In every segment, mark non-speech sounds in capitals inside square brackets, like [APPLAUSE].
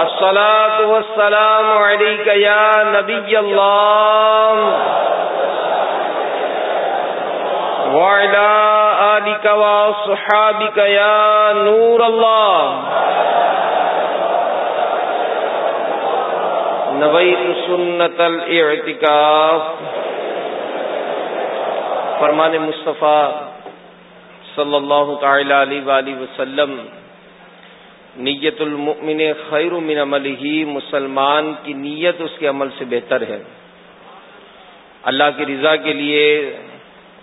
الصلاة والسلام عليك يا نبي الله وعلى آلك وصحابك يا نور الله نويت سنة الاعتكاف فرمان مصطفیٰ صلی اللہ تعالی علیہ وآلہ وسلم نیت المؤمن خیر من عمل ہی مسلمان کی نیت اس کے عمل سے بہتر ہے۔ اللہ کی رضا کے لیے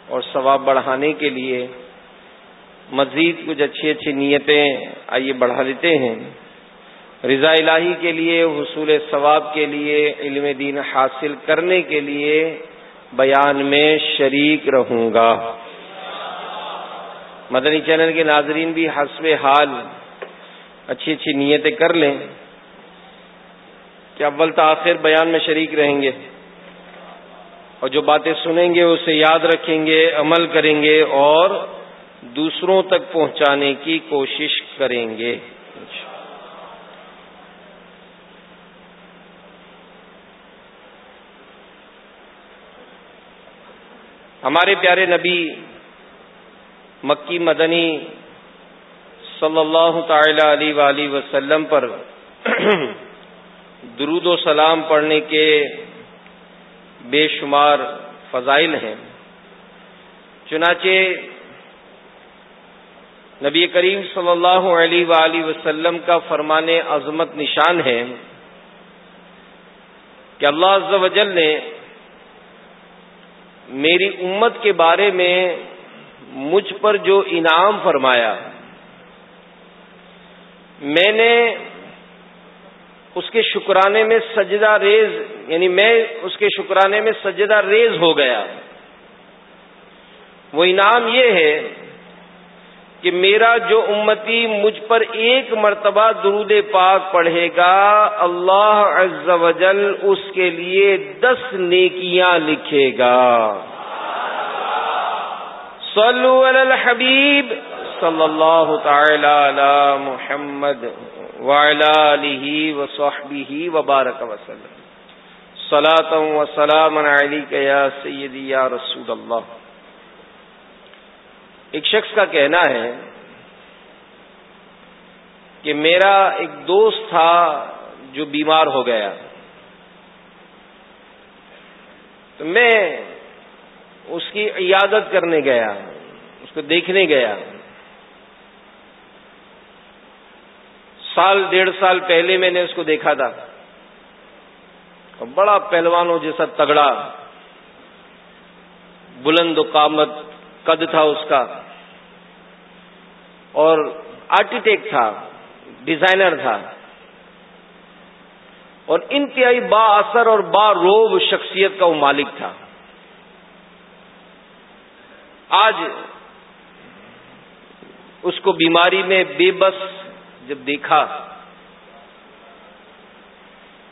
اور ثواب بڑھانے کے لیے مزید کچھ اچھی اچھی نیتیں آئیے بڑھا لیتے ہیں۔ رضا الہی کے لیے، حصول ثواب کے لیے، علم دین حاصل کرنے کے لیے بیان میں شریک رہوں گا۔ مدنی چینل کے ناظرین بھی حسب حال اچھی اچھی نیتیں کر لیں کہ اول تاخیر بیان میں شریک رہیں گے اور جو باتیں سنیں گے اسے یاد رکھیں گے، عمل کریں گے اور دوسروں تک پہنچانے کی کوشش کریں گے۔ ہمارے پیارے نبی مکی مدنی صلی اللہ تعالی علیہ وآلہ وسلم پر [CLEARS THROAT] درود و سلام پڑھنے کے بے شمار فضائل ہیں۔ چنانچہ نبی کریم صلی اللہ علیہ وآلہ وسلم کا فرمان عظمت نشان ہے کہ اللہ عز و جل نے میری امت کے بارے میں مجھ پر جو انعام فرمایا، میں نے اس کے شکرانے میں سجدہ ریز یعنی میں اس کے شکرانے میں سجدہ ریز ہو گیا۔ وہ انعام یہ ہے کہ میرا جو امتی مجھ پر ایک مرتبہ درود پاک پڑھے گا، اللہ عز و جل اس کے لیے دس نیکیاں لکھے گا۔ صلو علی الحبیب صلی اللہ تعالی علی محمد وعلی آلہ وصحبہ وبارک وسلم. صلاة و سلام علیکہ یا سیدی یا رسول اللہ ایک شخص کا کہنا ہے کہ میرا ایک دوست تھا جو بیمار ہو گیا۔ تو میں اس کی عیادت کرنے گیا اس کو دیکھنے گیا سال، ڈیڑھ سال پہلے میں نے اس کو دیکھا تھا۔ بڑا پہلوانوں جیسا تگڑا، بلند و قامت قد تھا اس کا۔ اور آرکیٹیکٹ تھا ڈیزائنر تھا۔ اور انتہائی با اثر اور با روب شخصیت کا وہ مالک تھا۔ آج اس کو بیماری میں بے بس جب دیکھا،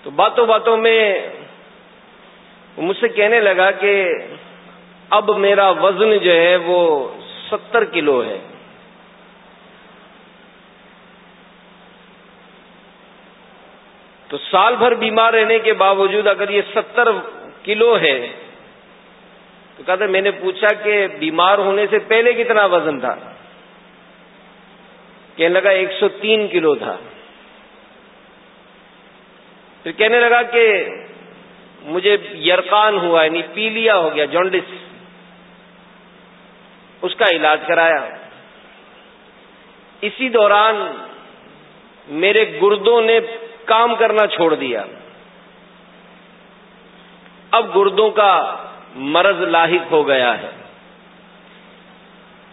تو باتوں باتوں میں مجھ سے کہنے لگا کہ اب میرا وزن جو ہے وہ ستر کلو ہے۔ تو سال بھر بیمار رہنے کے باوجود اگر یہ ستر کلو ہے تو کہتے میں نے پوچھا کہ بیمار ہونے سے پہلے کتنا وزن تھا؟ کہنے لگا، ایک سو تین کلو تھا۔ پھر کہنے لگا کہ مجھے یرقان ہوا یعنی پیلیا ہو گیا، جونڈس۔ اس کا علاج کرایا۔ اسی دوران میرے گردوں نے کام کرنا چھوڑ دیا۔ اب گردوں کا مرض لاحق ہو گیا ہے۔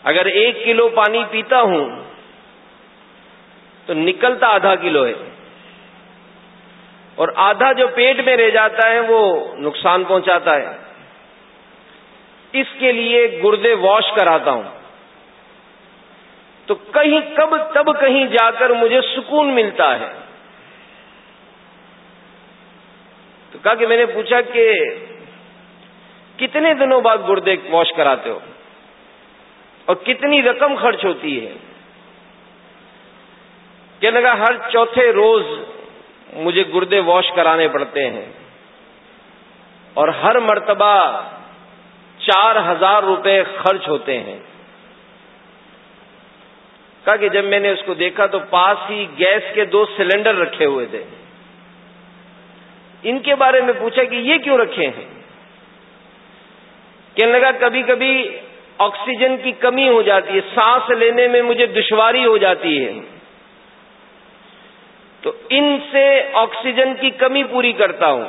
اگر ایک کلو پانی پیتا ہوں، تو نکلتا آدھا کلو ہے۔ اور آدھا جو پیٹ میں رہ جاتا ہے، وہ نقصان پہنچاتا ہے۔ اس کے لیے گردے واش کراتا ہوں۔ تو کہیں کب تب کہیں جا کر مجھے سکون ملتا ہے۔ تو کہا کہ میں نے پوچھا کہ کتنے دنوں بعد گردے واش کراتے ہو؟ اور کتنی رقم خرچ ہوتی ہے؟ کہ لگا، ہر چوتھے روز مجھے گردے واش کرانے پڑتے ہیں اور ہر مرتبہ چار ہزار روپے خرچ ہوتے ہیں۔ کہا کہ جب میں نے اس کو دیکھا تو پاس ہی گیس کے دو سلنڈر رکھے ہوئے تھے۔ ان کے بارے میں پوچھا کہ یہ کیوں رکھے ہیں؟ کہنے لگا کبھی کبھی آکسیجن کی کمی ہو جاتی ہے، سانس لینے میں مجھے دشواری ہو جاتی ہے۔ تو ان سے آکسیجن کی کمی پوری کرتا ہوں۔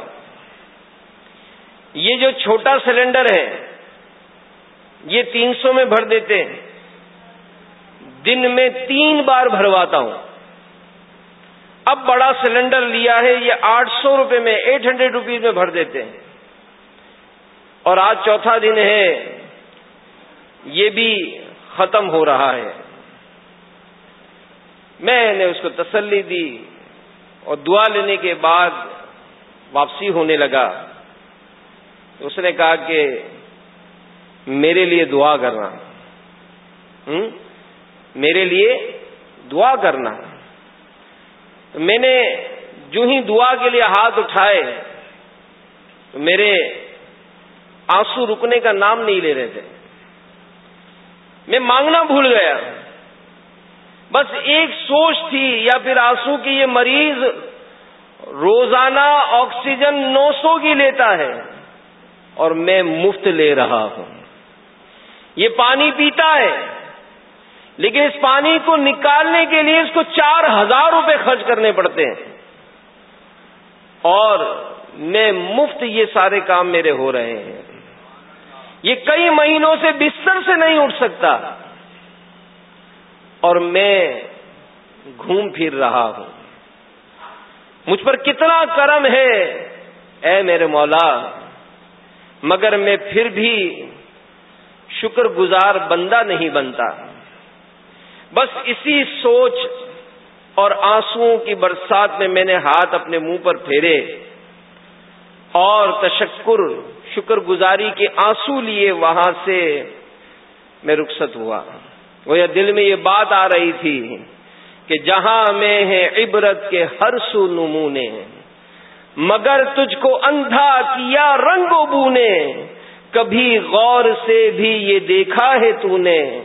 یہ جو چھوٹا سلنڈر ہے، یہ تین سو میں بھر دیتے ہیں۔ دن میں تین بار بھرواتا ہوں۔ اب بڑا سلنڈر لیا ہے، یہ آٹھ سو روپے میں، ایٹ ہنڈریڈ روپیز میں بھر دیتے ہیں۔ اور آج چوتھا دن ہے، یہ بھی ختم ہو رہا ہے۔ میں نے اس کو تسلی دی اور دعا لینے کے بعد واپسی ہونے لگا۔ اس نے کہا کہ میرے لیے دعا کرنا۔ میرے لیے دعا کرنا۔ تو میں نے جو ہی دعا کے لیے ہاتھ اٹھائے، تو میرے آنسو رکنے کا نام نہیں لے رہے تھے۔ میں مانگنا بھول گیا۔ بس ایک سوچ تھی، یا پھر آنسو کی یہ مریض روزانہ آکسیجن نو سو کی لیتا ہے اور میں مفت لے رہا ہوں۔ یہ پانی پیتا ہے، لیکن اس پانی کو نکالنے کے لیے اس کو چار ہزار روپے خرچ کرنے پڑتے ہیں۔ اور میں مفت یہ سارے کام میرے ہو رہے ہیں۔ یہ کئی مہینوں سے بستر سے نہیں اٹھ سکتا اور میں گھوم پھر رہا ہوں۔ مجھ پر کتنا کرم ہے، اے میرے مولا، مگر میں پھر بھی شکر گزار بندہ نہیں بنتا۔ بس اسی سوچ اور آنسو کی برسات میں میں نے ہاتھ اپنے منہ پر پھیرے اور تشکر شکر گزاری کے آنسو لیے وہاں سے میں رخصت ہوا۔ وہ دل میں یہ بات آ رہی تھی کہ جہاں میں ہے عبرت کے ہر سو نمونے، مگر تجھ کو اندھا کیا رنگ و بونے، کبھی غور سے بھی یہ دیکھا ہے تو نے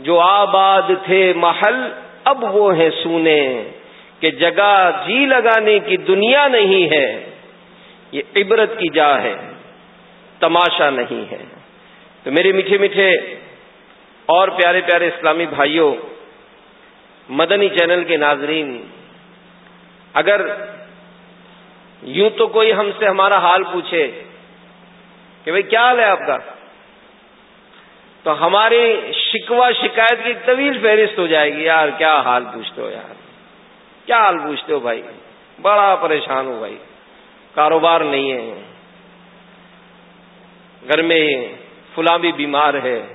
جو آباد تھے محل، اب وہ ہیں سونے۔ کہ جگہ جی لگانے کی دنیا نہیں ہے، یہ عبرت کی جا ہے۔ تماشا نہیں ہے۔ تو میرے میٹھے میٹھے اور پیارے پیارے اسلامی بھائیوں، مدنی چینل کے ناظرین، اگر یوں تو کوئی ہم سے ہمارا حال پوچھے کہ بھئی کیا حال ہے آپ کا؟ تو ہماری شکوا شکایت کی طویل فہرست ہو جائے گی، یار کیا حال پوچھتے ہو یار؟ کیا حال پوچھتے ہو بھائی؟ بڑا پریشان ہو بھائی، کاروبار نہیں ہے۔ گھر میں فلاں بھی بیمار ہے،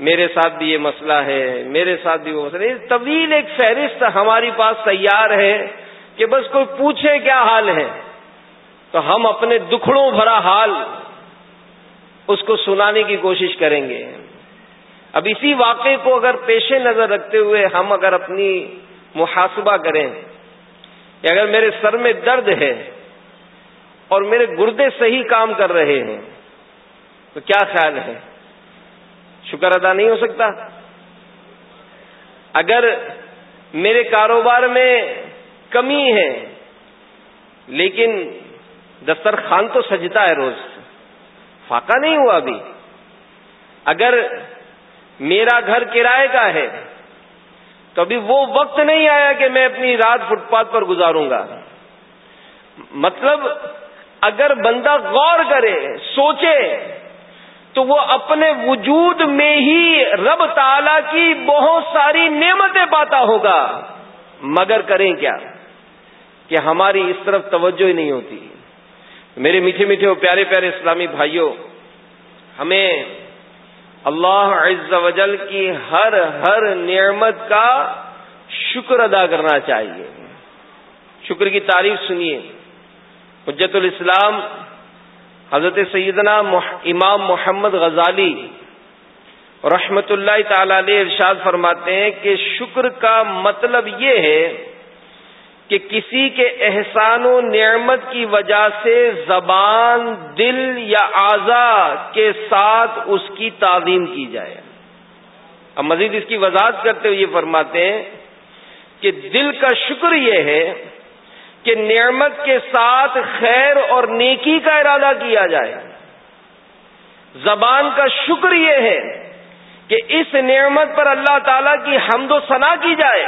میرے ساتھ بھی یہ مسئلہ ہے، میرے ساتھ بھی وہ مسئلہ ہے۔ طویل ایک فہرست ہماری پاس تیار ہے کہ بس کوئی پوچھے کیا حال ہے۔ تو ہم اپنے دکھڑوں بھرا حال اس کو سنانے کی کوشش کریں گے۔ اب اسی واقعے کو اگر پیش نظر رکھتے ہوئے ہم اگر اپنی محاسبہ کریں کہ اگر میرے سر میں درد ہے اور میرے گردے صحیح کام کر رہے ہیں تو کیا خیال ہے؟ شکر ادا نہیں ہو سکتا؟ اگر میرے کاروبار میں کمی ہے، لیکن دسترخوان تو سجتا ہے روز، فاقہ نہیں ہوا ابھی۔ اگر میرا گھر کرائے کا ہے، تو ابھی وہ وقت نہیں آیا کہ میں اپنی رات فٹ پاتھ پر گزاروں گا۔ مطلب اگر بندہ غور کرے، سوچے تو وہ اپنے وجود میں ہی رب تعالی کی بہت ساری نعمتیں پاتا ہوگا۔ مگر کریں کیا کہ ہماری اس طرف توجہ ہی نہیں ہوتی؟ میرے میٹھے میٹھے اور پیارے پیارے اسلامی بھائیوں، ہمیں اللہ عز و جل کی ہر ہر نعمت کا شکر ادا کرنا چاہیے۔ شکر کی تعریف سنیے۔ حجت الاسلام حضرت سیدنا امام محمد غزالی رحمت اللہ تعالی علیہ ارشاد فرماتے ہیں کہ شکر کا مطلب یہ ہے کہ کسی کے احسان و نعمت کی وجہ سے زبان دل یا اعضا کے ساتھ اس کی تعظیم کی جائے۔ اب مزید اس کی وضاحت کرتے ہوئے یہ فرماتے ہیں کہ دل کا شکر یہ ہے کہ نعمت کے ساتھ خیر اور نیکی کا ارادہ کیا جائے۔ زبان کا شکر یہ ہے کہ اس نعمت پر اللہ تعالی کی حمد و ثنا کی جائے۔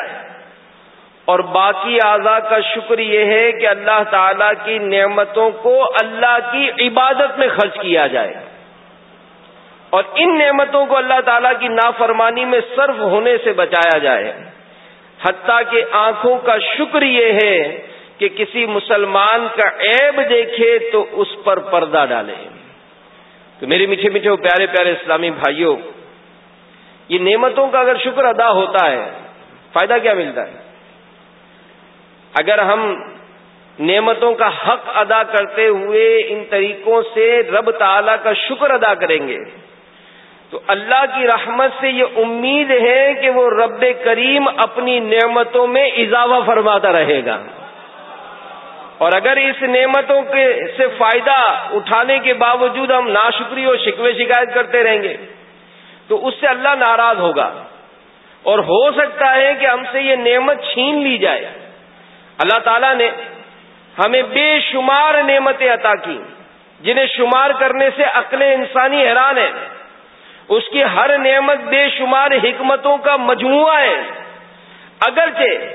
اور باقی اعضا کا شکر یہ ہے کہ اللہ تعالی کی نعمتوں کو اللہ کی عبادت میں خرچ کیا جائے۔ اور ان نعمتوں کو اللہ تعالی کی نافرمانی میں صرف ہونے سے بچایا جائے۔ حتیٰ کہ آنکھوں کا شکر یہ ہے کہ کسی مسلمان کا عیب دیکھے تو اس پر پردہ ڈالے۔ تو میرے میٹھے میٹھے پیارے پیارے اسلامی بھائیوں، یہ نعمتوں کا اگر شکر ادا ہوتا ہے، فائدہ کیا ملتا ہے؟ اگر ہم نعمتوں کا حق ادا کرتے ہوئے ان طریقوں سے رب تعالی کا شکر ادا کریں گے، تو اللہ کی رحمت سے یہ امید ہے کہ وہ رب کریم اپنی نعمتوں میں اضافہ فرماتا رہے گا۔ اور اگر اس نعمتوں کے سے فائدہ اٹھانے کے باوجود ہم ناشکری اور شکوے شکایت کرتے رہیں گے، تو اس سے اللہ ناراض ہوگا۔ اور ہو سکتا ہے کہ ہم سے یہ نعمت چھین لی جائے۔ اللہ تعالیٰ نے ہمیں بے شمار نعمتیں عطا کی، جنہیں شمار کرنے سے عقل انسانی حیران ہے۔ اس کی ہر نعمت بے شمار حکمتوں کا مجموعہ ہے۔ اگرچہ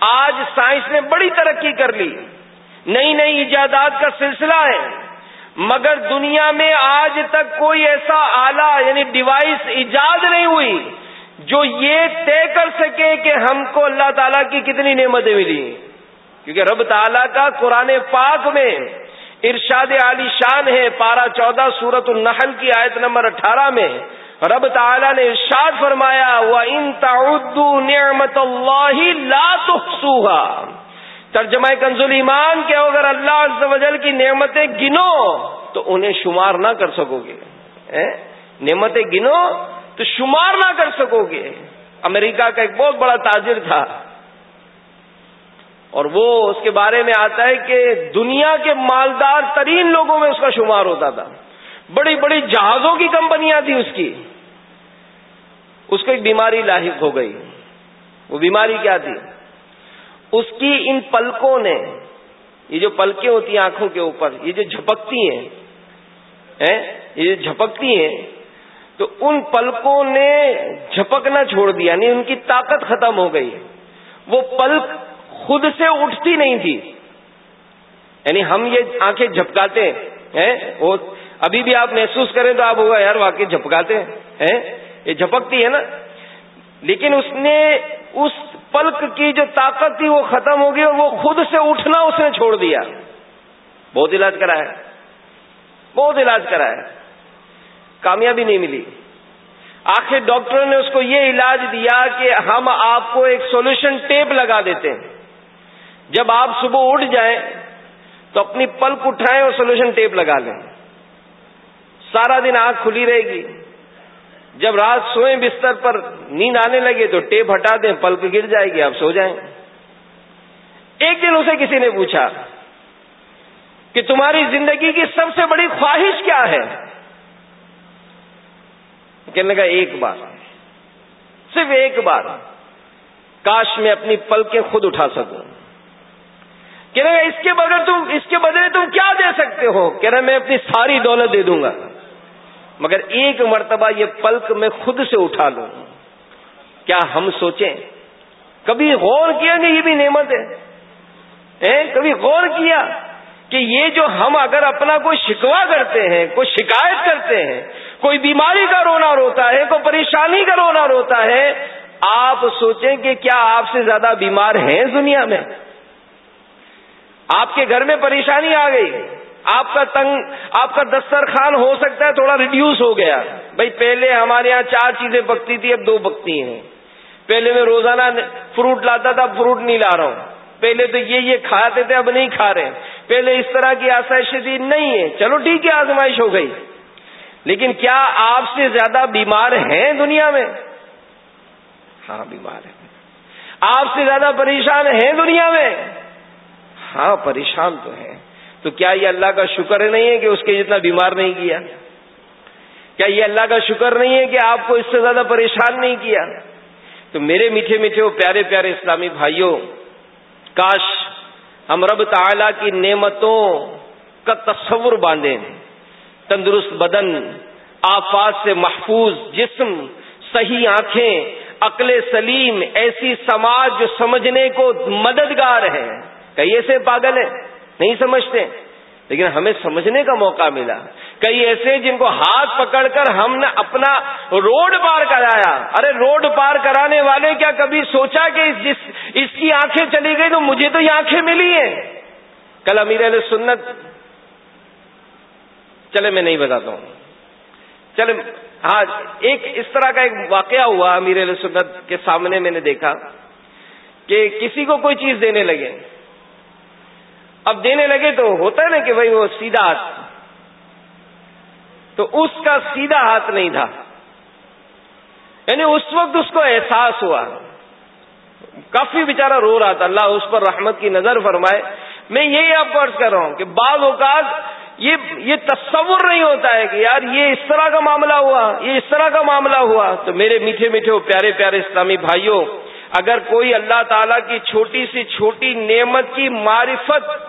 آج سائنس نے بڑی ترقی کر لی نئی نئی ایجادات کا سلسلہ ہے۔ مگر دنیا میں آج تک کوئی ایسا آلہ یعنی ڈیوائس ایجاد نہیں ہوئی جو یہ طے کر سکے کہ ہم کو اللہ تعالیٰ کی کتنی نعمتیں ملی کیونکہ رب تعالیٰ کا قرآن پاک میں ارشاد علی شان ہے۔ پارہ چودہ سورت النحل کی آیت نمبر اٹھارہ میں رب تعالیٰ نے ارشاد فرمایا وہ ان تعدو نعمت اللہ لا تحصوها ترجمہ کنزول ایمان کے اگر اللہ عز و جل کی نعمتیں گنو، تو انہیں شمار نہ کر سکو گے۔ نعمتیں گنو، تو شمار نہ کر سکو گے۔ امریکہ کا ایک بہت بڑا تاجر تھا۔ اور وہ اس کے بارے میں آتا ہے کہ دنیا کے مالدار ترین لوگوں میں اس کا شمار ہوتا تھا۔ بڑی بڑی جہازوں کی کمپنیاں تھیں اس کی۔ اس کو ایک بیماری لاحق ہو گئی۔ وہ بیماری کیا تھی؟ اس کی ان پلکوں نے، یہ جو پلکیں ہوتی ہیں آنکھوں کے اوپر، یہ جو جھپکتی ہیں یہ جو جھپکتی ہیں، تو ان پلکوں نے جھپکنا چھوڑ دیا یعنی ان کی طاقت ختم ہو گئی۔ وہ پلک خود سے اٹھتی نہیں تھی۔ یعنی ہم یہ آنکھیں جھپکاتے ہیں وہ ابھی بھی آپ محسوس کریں تو آپ ہوگا، یار واقعی جھپکاتے ہیں؟ یہ جھپکتی ہے نا۔ لیکن اس نے اس پلک کی جو طاقت تھی وہ ختم ہو گئی اور وہ خود سے اٹھنا اس نے چھوڑ دیا۔ بہت علاج کرایا۔ بہت علاج کرایا۔ کامیابی نہیں ملی۔ آخر ڈاکٹروں نے اس کو یہ علاج دیا کہ ہم آپ کو ایک سولوشن ٹیپ لگا دیتے ہیں۔ جب آپ صبح اٹھ جائیں تو اپنی پلک اٹھائیں اور سولوشن ٹیپ لگا لیں۔ سارا دن آنکھ کھلی رہے گی۔ جب رات سوئیں بستر پر نیند آنے لگے تو ٹیپ ہٹا دیں، پلک گر جائے گی، آپ سو جائیں۔ ایک دن اسے کسی نے پوچھا کہ تمہاری زندگی کی سب سے بڑی خواہش کیا ہے؟ کہنے کا ایک بار۔ صرف ایک بار۔ کاش میں اپنی پلکیں خود اٹھا سکوں۔ کہنے کا اس کے بغیر تم، اس کے بدلے تم کیا دے سکتے ہو؟ کہنا میں اپنی ساری دولت دے دوں گا۔ مگر ایک مرتبہ یہ پلک میں خود سے اٹھا لوں۔ کیا ہم سوچیں؟ کبھی غور کیا کہ یہ بھی نعمت ہے؟ کبھی غور کیا کہ یہ جو ہم اگر اپنا کوئی شکوا کرتے ہیں، کوئی شکایت کرتے ہیں، کوئی بیماری کا رونا روتا ہے، کوئی پریشانی کا رونا روتا ہے، آپ سوچیں کہ کیا آپ سے زیادہ بیمار ہیں دنیا میں؟ آپ کے گھر میں پریشانی آ گئی۔ آپ کا تنگ، آپ کا دسترخوان ہو سکتا ہے، تھوڑا ریڈیوس ہو گیا۔ بھائی، پہلے ہمارے یہاں چار چیزیں پکتی تھی، اب دو پکتی ہیں۔ پہلے میں روزانہ فروٹ لاتا تھا، اب فروٹ نہیں لا رہا ہوں۔ پہلے تو یہ یہ کھاتے تھے، اب نہیں کھا رہے۔ پہلے اس طرح کی آسائش تھی، نہیں ہے۔ چلو ٹھیک ہے، آزمائش ہو گئی۔ لیکن کیا آپ سے زیادہ بیمار ہیں دنیا میں؟ ہاں بیمار ہیں۔ آپ سے زیادہ پریشان ہیں دنیا میں؟ ہاں پریشان تو ہیں۔ تو کیا یہ اللہ کا شکر نہیں ہے کہ اس کے جتنا بیمار نہیں کیا؟ کیا یہ اللہ کا شکر نہیں ہے کہ آپ کو اس سے زیادہ پریشان نہیں کیا؟ تو میرے میٹھے میٹھے وہ پیارے پیارے اسلامی بھائیوں، کاش ہم رب تعالی کی نعمتوں کا تصور باندھیں۔ تندرست بدن، آفات سے محفوظ جسم، صحیح آنکھیں، عقل سلیم، ایسی سماج جو سمجھنے کو مددگار ہے۔ کئی ایسے پاگل ہیں نہیں سمجھتے۔ لیکن ہمیں سمجھنے کا موقع ملا۔ کئی ایسے جن کو ہاتھ پکڑ کر ہم نے اپنا روڈ پار کرایا۔ ارے روڈ پار کرانے والے کیا کبھی سوچا کہ جس اس کی آنکھیں چلی گئی تو مجھے تو یہ آنکھیں ملی ہیں۔ کل امیر علیہ سنت چلے میں نہیں بتاتا ہوں۔ چلے ہاں ایک اس طرح کا ایک واقعہ ہوا امیر علیہ سنت کے سامنے میں نے دیکھا کہ کسی کو کوئی چیز دینے لگے۔ اب دینے لگے تو ہوتا ہے نا کہ بھائی وہ سیدھا ہاتھ تو اس کا سیدھا ہاتھ نہیں تھا۔ یعنی اس وقت اس کو احساس ہوا۔ کافی بےچارا رو رہا تھا۔ اللہ اس پر رحمت کی نظر فرمائے۔ میں یہی آپ کو عرض کر رہا ہوں کہ بعض اوقات یہ یہ تصور نہیں ہوتا ہے کہ یار یہ اس طرح کا معاملہ ہوا، یہ اس طرح کا معاملہ ہوا۔ تو میرے میٹھے میٹھے پیارے پیارے اسلامی بھائیوں، اگر کوئی اللہ تعالی کی چھوٹی سی چھوٹی نعمت کی معرفت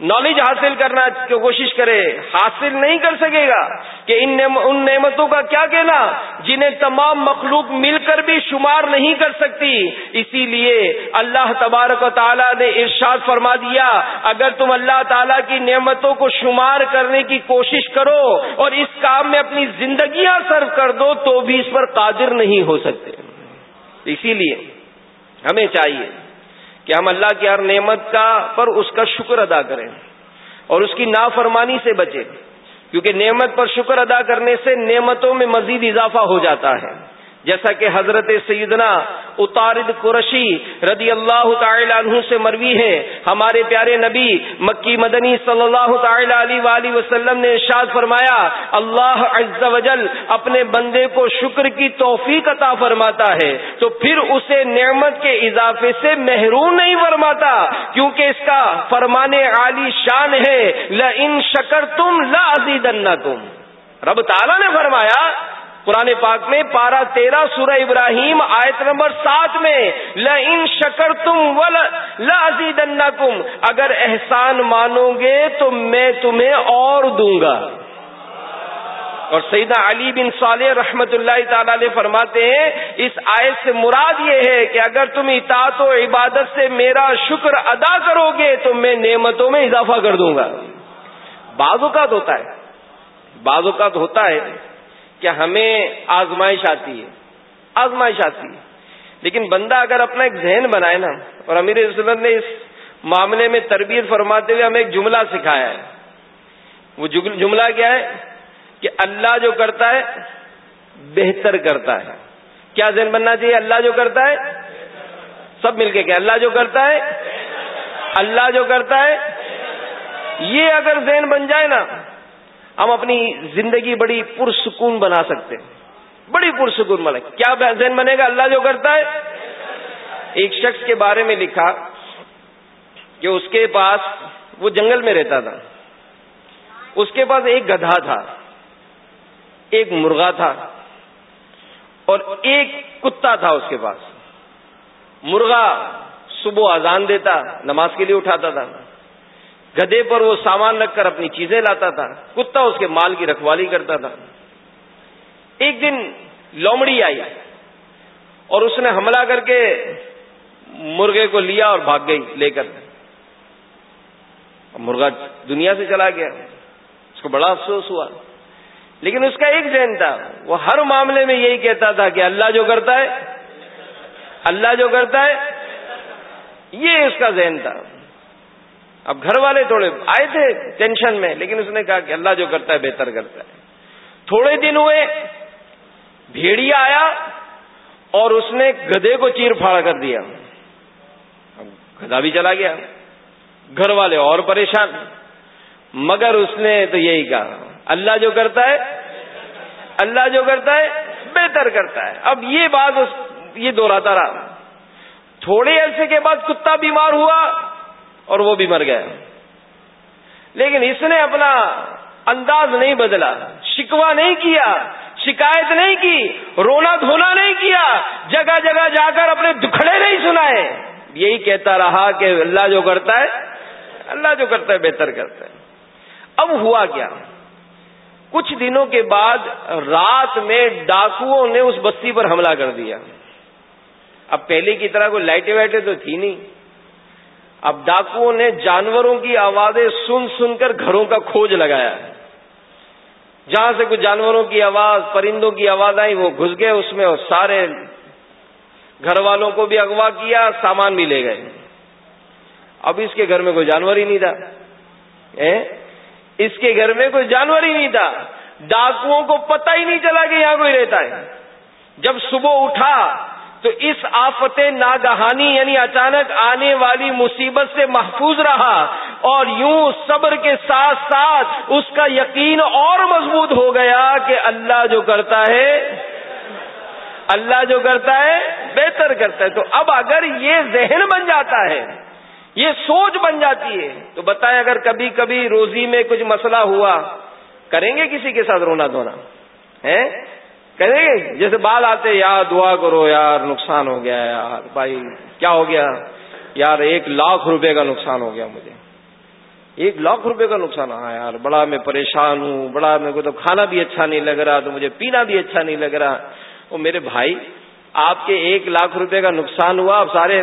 نالج حاصل کرنا کی کوشش کرے، حاصل نہیں کر سکے گا کہ ان ان نعمتوں کا کیا کہنا؟ جنہیں تمام مخلوق مل کر بھی شمار نہیں کر سکتی۔ اسی لیے اللہ تبارک و تعالیٰ نے ارشاد فرما دیا، اگر تم اللہ تعالیٰ کی نعمتوں کو شمار کرنے کی کوشش کرو اور اس کام میں اپنی زندگیاں سرو کر دو، تو بھی اس پر قادر نہیں ہو سکتے۔ اسی لیے ہمیں چاہیے کہ ہم اللہ کی ہر نعمت کا پر اس کا شکر ادا کریں اور اس کی نافرمانی سے بچیں کیونکہ نعمت پر شکر ادا کرنے سے نعمتوں میں مزید اضافہ ہو جاتا ہے۔ جیسا کہ حضرت سیدنا اتارد قرشی رضی اللہ تعالی عنہ سے مروی ہے ہمارے پیارے نبی مکی مدنی صلی اللہ تعالی علیہ وآلہ وسلم نے ارشاد فرمایا، اللہ عز و جل اپنے بندے کو شکر کی توفیق عطا فرماتا ہے۔ تو پھر اسے نعمت کے اضافے سے محروم نہیں فرماتا، کیونکہ اس کا فرمانے عالی شان ہے ل ان شکر تم لا تم رب تعالیٰ نے فرمایا قرآن پاک میں پارا تیرہ سورہ ابراہیم آیت نمبر سات میں ل ان شکر تم کم اگر احسان مانو گے تو میں تمہیں اور دوں گا۔ اور سیدہ علی بن صالح رحمت اللہ تعالی علیہ فرماتے ہیں، اس آیت سے مراد یہ ہے کہ اگر تم اطاعت و عبادت سے میرا شکر ادا کرو گے تو میں نعمتوں میں اضافہ کر دوں گا۔ بعض اوقات ہوتا ہے، بعض اوقات ہوتا ہے کہ ہمیں آزمائش آتی ہے، آزمائش آتی ہے۔ لیکن بندہ اگر اپنا ایک ذہن بنائے نا، اور امیر رسولت نے اس معاملے میں تربیت فرماتے ہوئے ہمیں ایک جملہ سکھایا ہے۔ وہ جملہ کیا ہے؟ کہ اللہ جو کرتا ہے، بہتر کرتا ہے۔ کیا ذہن بننا چاہیے؟ اللہ جو کرتا ہے، سب مل کے کیا؟ اللہ جو کرتا ہے، اللہ جو کرتا ہے۔ یہ اگر ذہن بن جائے نا ہم اپنی زندگی بڑی پرسکون بنا سکتے ہیں۔ بڑی پرسکون بنے کیا ذہن بنے گا اللہ جو کرتا ہے؟ ایک شخص کے بارے میں لکھا کہ اس کے پاس وہ جنگل میں رہتا تھا۔ اس کے پاس ایک گدھا تھا۔ ایک مرغا تھا۔ اور ایک کتا تھا اس کے پاس۔ مرغا صبح اذان دیتا، نماز کے لیے اٹھاتا تھا۔ گدے پر وہ سامان رکھ کر اپنی چیزیں لاتا تھا، کتا اس کے مال کی رکھوالی کرتا تھا۔ ایک دن لومڑی آئی اور اس نے حملہ کر کے مرغے کو لیا اور بھاگ گئی لے کر۔ مرغا دنیا سے چلا گیا، اس کو بڑا افسوس ہوا۔ لیکن اس کا ایک ذہن تھا، وہ ہر معاملے میں یہی کہتا تھا کہ اللہ جو کرتا ہے، اللہ جو کرتا ہے، یہ اس کا ذہن تھا۔ اب گھر والے تھوڑے آئے تھے ٹینشن میں، لیکن اس نے کہا کہ اللہ جو کرتا ہے بہتر کرتا ہے۔ تھوڑے دن ہوئے، بھیڑیا آیا اور اس نے گدے کو چیر پھاڑ کر دیا۔ گدا بھی چلا گیا۔ گھر والے اور پریشان۔ مگر اس نے تو یہی کہا، اللہ جو کرتا ہے، اللہ جو کرتا ہے، بہتر کرتا ہے۔ اب یہ بات یہ دوہراتا رہا۔ تھوڑے عرصے کے بعد کتا بیمار ہوا۔ اور وہ بھی مر گیا لیکن اس نے اپنا انداز نہیں بدلا شکوا نہیں کیا، شکایت نہیں کی، رونا دھونا نہیں کیا، جگہ جگہ جا کر اپنے دکھڑے نہیں سنائے۔ یہی کہتا رہا کہ اللہ جو کرتا ہے، اللہ جو کرتا ہے بہتر کرتا ہے۔ اب ہوا کیا؟ کچھ دنوں کے بعد رات میں ڈاکوؤں نے اس بستی پر حملہ کر دیا۔ اب پہلے کی طرح کوئی لائٹیں وائٹیں تو تھی نہیں۔ اب ڈاکوؤں نے جانوروں کی آوازیں سن سن کر گھروں کا کھوج لگایا۔ جہاں سے کچھ جانوروں کی آواز، پرندوں کی آواز آئی، وہ گھس گئے اس میں اور سارے گھر والوں کو بھی اغوا کیا، سامان بھی لے گئے۔ اب اس کے گھر میں کوئی جانور ہی نہیں تھا۔ اس کے گھر میں کوئی جانور ہی نہیں تھا۔ ڈاکوؤں کو پتہ ہی نہیں چلا کہ یہاں کوئی رہتا ہے جب صبح اٹھا تو اس آفت ناگہانی یعنی اچانک آنے والی مصیبت سے محفوظ رہا اور یوں صبر کے ساتھ ساتھ اس کا یقین اور مضبوط ہو گیا کہ اللہ جو کرتا ہے، اللہ جو کرتا ہے بہتر کرتا ہے۔ تو اب اگر یہ ذہن بن جاتا ہے، یہ سوچ بن جاتی ہے، تو بتائیں اگر کبھی کبھی روزی میں کچھ مسئلہ ہوا، کریں گے کسی کے ساتھ رونا دھونا؟ ہے کریں گے جیسے بال آتے یار دعا کرو، یار نقصان ہو گیا، یار بھائی کیا ہو گیا؟ یار ایک لاکھ روپے کا نقصان ہو گیا مجھے۔ ایک لاکھ روپے کا نقصان ہاں یار، بڑا میں پریشان ہوں، بڑا میرے کو تو کھانا بھی اچھا نہیں لگ رہا، تو مجھے پینا بھی اچھا نہیں لگ رہا۔ وہ میرے بھائی، آپ کے ایک لاکھ روپے کا نقصان ہوا، آپ سارے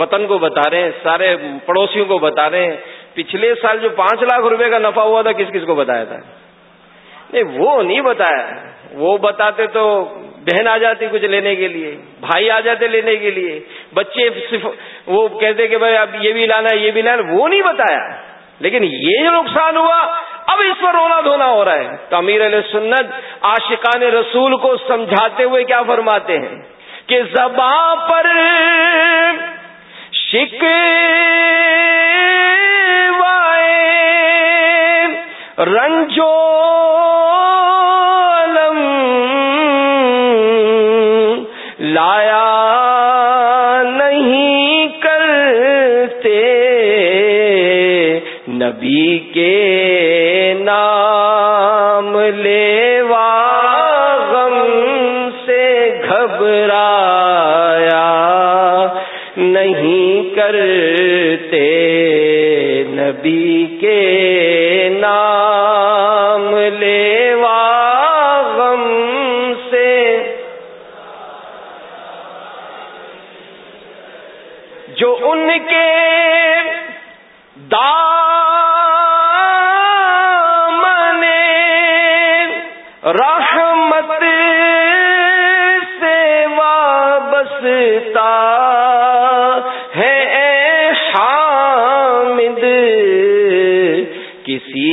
وطن کو بتا رہے ہیں، سارے پڑوسیوں کو بتا رہے ہیں۔ پچھلے سال جو پانچ لاکھ روپے کا نفع ہوا تھا، کس کس کو بتایا تھا؟ نہیں، وہ نہیں بتایا۔ وہ بتاتے تو بہن آ جاتی کچھ لینے کے لیے، بھائی آ جاتے لینے کے لیے۔ بچے صرف وہ کہتے کہ بھائی اب یہ بھی لانا ہے، یہ بھی لانا وہ نہیں بتایا۔ لیکن یہ جو نقصان ہوا، اب اس پر رونا دھونا ہو رہا ہے۔ تو امیر علیہ سنت عاشقان رسول کو سمجھاتے ہوئے کیا فرماتے ہیں؟ کہ زباں پر شک رنجو